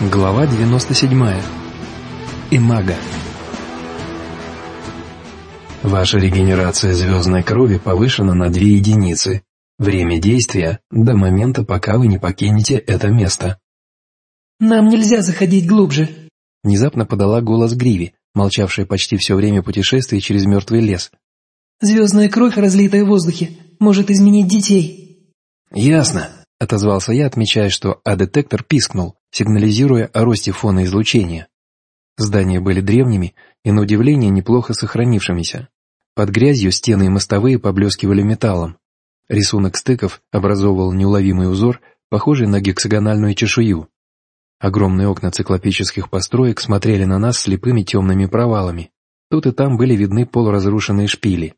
Глава 97. Имага. Ваша регенерация звездной крови повышена на 2 единицы. Время действия до момента, пока вы не покинете это место. «Нам нельзя заходить глубже», — внезапно подала голос Гриви, молчавшая почти все время путешествия через мертвый лес. «Звездная кровь, разлитая в воздухе, может изменить детей». «Ясно», — отозвался я, отмечая, что А-детектор пискнул, сигнализируя о росте фона излучения. Здания были древними и, на удивление, неплохо сохранившимися. Под грязью стены и мостовые поблескивали металлом. Рисунок стыков образовывал неуловимый узор, похожий на гексагональную чешую. Огромные окна циклопических построек смотрели на нас слепыми темными провалами. Тут и там были видны полуразрушенные шпили.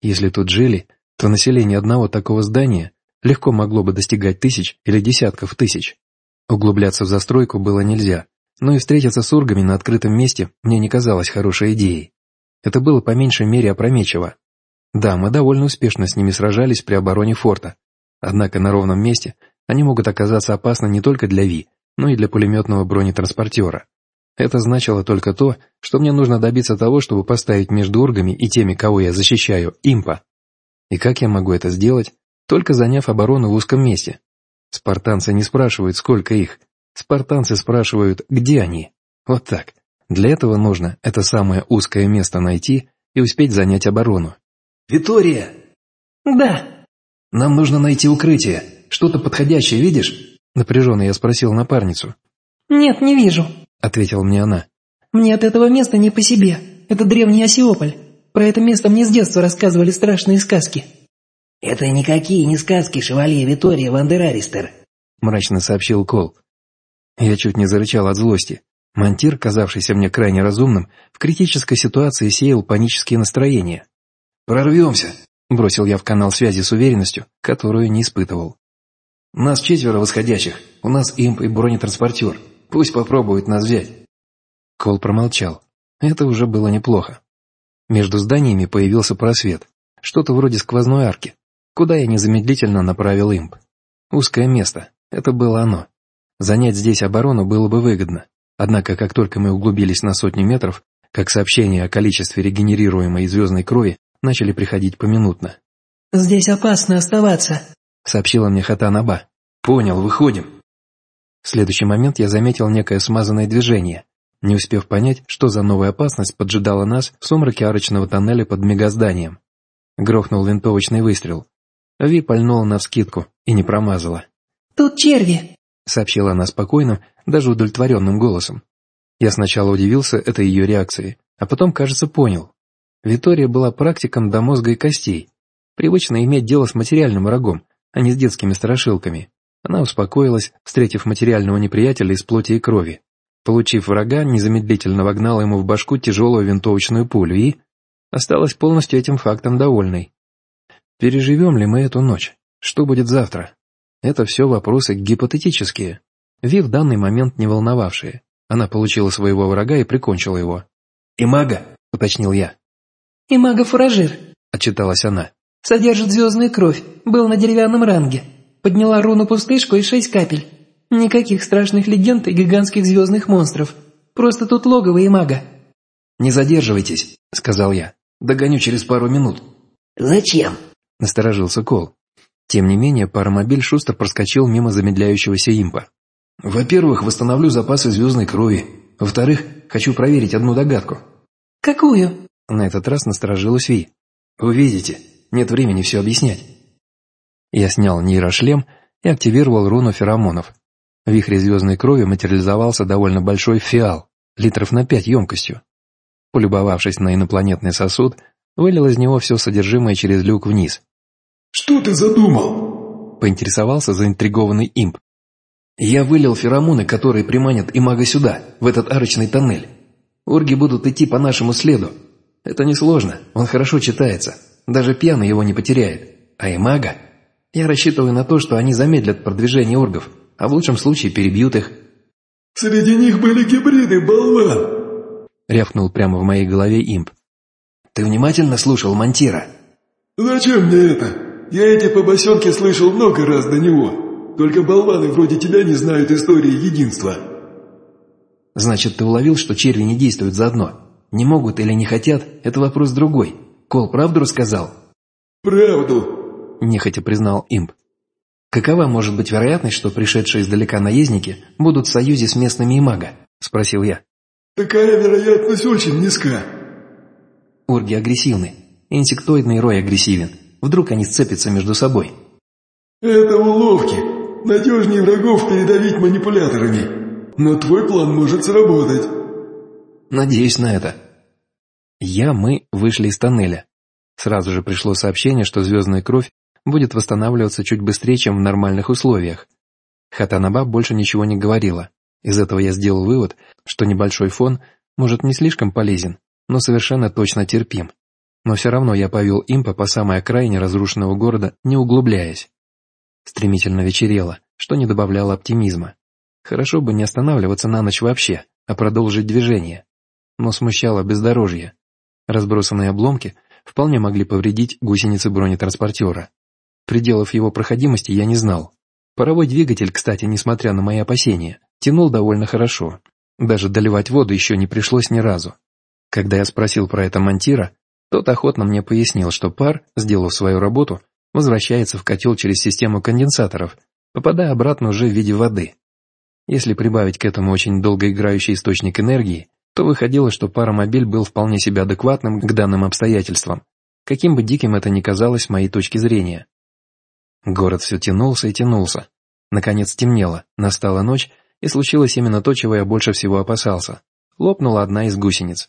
Если тут жили, то население одного такого здания легко могло бы достигать тысяч или десятков тысяч. Углубляться в застройку было нельзя, но и встретиться с ургами на открытом месте мне не казалось хорошей идеей. Это было по меньшей мере опрометчиво. Да, мы довольно успешно с ними сражались при обороне форта, однако на ровном месте они могут оказаться опасны не только для Ви, но и для пулеметного бронетранспортера. Это значило только то, что мне нужно добиться того, чтобы поставить между ургами и теми, кого я защищаю, импа. И как я могу это сделать, только заняв оборону в узком месте? Спартанцы не спрашивают, сколько их. Спартанцы спрашивают, где они. Вот так. Для этого нужно это самое узкое место найти и успеть занять оборону. «Витория!» «Да». «Нам нужно найти укрытие. Что-то подходящее видишь?» Напряженно я спросил напарницу. «Нет, не вижу», — ответила мне она. «Мне от этого места не по себе. Это древний Осиополь. Про это место мне с детства рассказывали страшные сказки». «Это никакие не сказки шевалье Витория Вандераристер», — мрачно сообщил Кол. Я чуть не зарычал от злости. Монтир, казавшийся мне крайне разумным, в критической ситуации сеял панические настроения. «Прорвемся!» – бросил я в канал связи с уверенностью, которую не испытывал. «Нас четверо восходящих, у нас имп и бронетранспортер. Пусть попробуют нас взять». Кол промолчал. Это уже было неплохо. Между зданиями появился просвет, что-то вроде сквозной арки, куда я незамедлительно направил имп. Узкое место, это было оно. Занять здесь оборону было бы выгодно, однако как только мы углубились на сотни метров, как сообщения о количестве регенерируемой звездной крови начали приходить поминутно. «Здесь опасно оставаться», — сообщила мне Хатанаба. «Понял, выходим». В следующий момент я заметил некое смазанное движение, не успев понять, что за новая опасность поджидала нас в сумраке арочного тоннеля под мегазданием. Грохнул винтовочный выстрел. Ви пальнула навскидку и не промазала. «Тут черви», — сообщила она спокойным, даже удовлетворенным голосом. Я сначала удивился этой ее реакции, а потом, кажется, понял. Витория была практиком до мозга и костей. Привычно иметь дело с материальным врагом, а не с детскими страшилками. Она успокоилась, встретив материального неприятеля из плоти и крови. Получив врага, незамедлительно вогнала ему в башку тяжелую винтовочную пулю и... Осталась полностью этим фактом довольной. Переживем ли мы эту ночь? Что будет завтра? Это все вопросы гипотетические. Ви в данный момент не волновавшие. Она получила своего врага и прикончила его. «И мага?» — уточнил я. «И мага-фуражир», — отчиталась она. «Содержит звездную кровь, был на деревянном ранге. Подняла руну-пустышку и шесть капель. Никаких страшных легенд и гигантских звездных монстров. Просто тут логово и мага». «Не задерживайтесь», — сказал я. «Догоню через пару минут». «Зачем?» Насторожился Кол. Тем не менее, паромобиль шустро проскочил мимо замедляющегося импа. «Во-первых, восстановлю запасы звездной крови. Во-вторых, хочу проверить одну догадку». «Какую?» На этот раз насторожилась Ви. «Увидите, нет времени все объяснять». Я снял нейрошлем и активировал руну феромонов. В вихре звездной крови материализовался довольно большой фиал, литров на пять емкостью. Полюбовавшись на инопланетный сосуд, вылил из него все содержимое через люк вниз. «Что ты задумал?» — поинтересовался заинтригованный имп. «Я вылил феромоны, которые приманят имага сюда, в этот арочный тоннель. Орги будут идти по нашему следу. Это несложно, он хорошо читается. Даже пьяный его не потеряет. А имага? Я рассчитываю на то, что они замедлят продвижение оргов, а в лучшем случае перебьют их». «Среди них были гибриды, болван!» — рявкнул прямо в моей голове имп. «Ты внимательно слушал Монтира?» «Зачем мне это?» Я эти побосенки слышал много раз до него. Только болваны вроде тебя не знают истории единства». Значит, ты уловил, что черви не действуют заодно? Не могут или не хотят – это вопрос другой. Кол правду рассказал?» «Правду», – нехотя признал имп. «Какова может быть вероятность, что пришедшие издалека наездники будут в союзе с местными имага?» – спросил я. «Такая вероятность очень низка». Урги агрессивны. Инсектоидный рой агрессивен. Вдруг они сцепятся между собой. «Это уловки. Надежнее врагов передавить манипуляторами. Но твой план может сработать». «Надеюсь на это». Я, мы вышли из тоннеля. Сразу же пришло сообщение, что звездная кровь будет восстанавливаться чуть быстрее, чем в нормальных условиях. Хатанаба больше ничего не говорила. Из этого я сделал вывод, что небольшой фон может не слишком полезен, но совершенно точно терпим. Но все равно я повел импа по самой окраине разрушенного города, не углубляясь. Стремительно вечерело, что не добавляло оптимизма. Хорошо бы не останавливаться на ночь вообще, а продолжить движение. Но смущало бездорожье. Разбросанные обломки вполне могли повредить гусеницы бронетранспортера. Пределов его проходимости я не знал. Паровой двигатель, кстати, несмотря на мои опасения, тянул довольно хорошо. Даже доливать воду еще не пришлось ни разу. Когда я спросил про это Монтира, тот охотно мне пояснил, что пар, сделав свою работу, возвращается в котел через систему конденсаторов, попадая обратно уже в виде воды. Если прибавить к этому очень долгоиграющий источник энергии, то выходило, что паромобиль был вполне себе адекватным к данным обстоятельствам, каким бы диким это ни казалось с моей точки зрения. Город все тянулся и тянулся. Наконец темнело, настала ночь, и случилось именно то, чего я больше всего опасался. Лопнула одна из гусениц.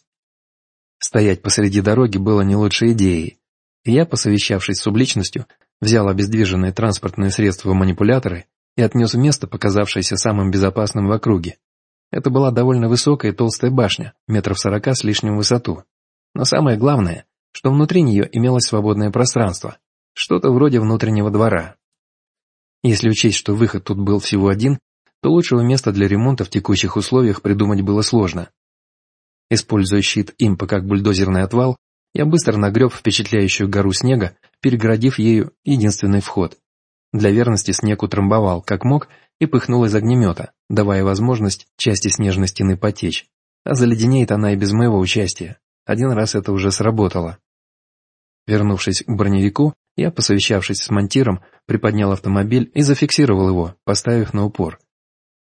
Стоять посреди дороги было не лучшей идеей. Я, посовещавшись с субличностью, взял обездвиженные транспортные средства манипуляторы и отнес в место, показавшееся самым безопасным в округе. Это была довольно высокая и толстая башня, метров сорока с лишним высоту. Но самое главное, что внутри нее имелось свободное пространство, что-то вроде внутреннего двора. Если учесть, что выход тут был всего один, то лучшего места для ремонта в текущих условиях придумать было сложно. Используя щит импа как бульдозерный отвал, я быстро нагреб впечатляющую гору снега, перегородив ею единственный вход. Для верности снег утрамбовал, как мог, и пыхнул из огнемета, давая возможность части снежной стены потечь. А заледенеет она и без моего участия. Один раз это уже сработало. Вернувшись к броневику, я, посовещавшись с монтиром, приподнял автомобиль и зафиксировал его, поставив на упор.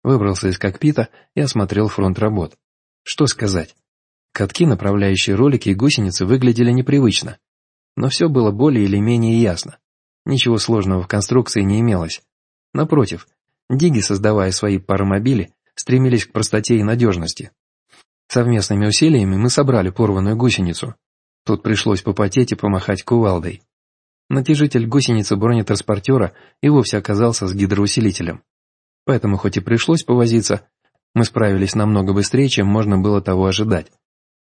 Выбрался из кокпита и осмотрел фронт работ. Что сказать? Катки, направляющие ролики и гусеницы выглядели непривычно. Но все было более или менее ясно. Ничего сложного в конструкции не имелось. Напротив, диги, создавая свои паромобили, стремились к простоте и надежности. Совместными усилиями мы собрали порванную гусеницу. Тут пришлось попотеть и помахать кувалдой. Натяжитель гусеницы бронетранспортера и вовсе оказался с гидроусилителем. Поэтому хоть и пришлось повозиться, мы справились намного быстрее, чем можно было того ожидать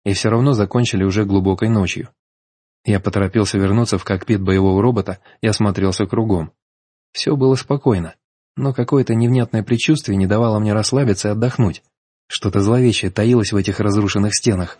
и все равно закончили уже глубокой ночью. Я поторопился вернуться в кокпит боевого робота и осмотрелся кругом. Все было спокойно, но какое-то невнятное предчувствие не давало мне расслабиться и отдохнуть. Что-то зловещее таилось в этих разрушенных стенах.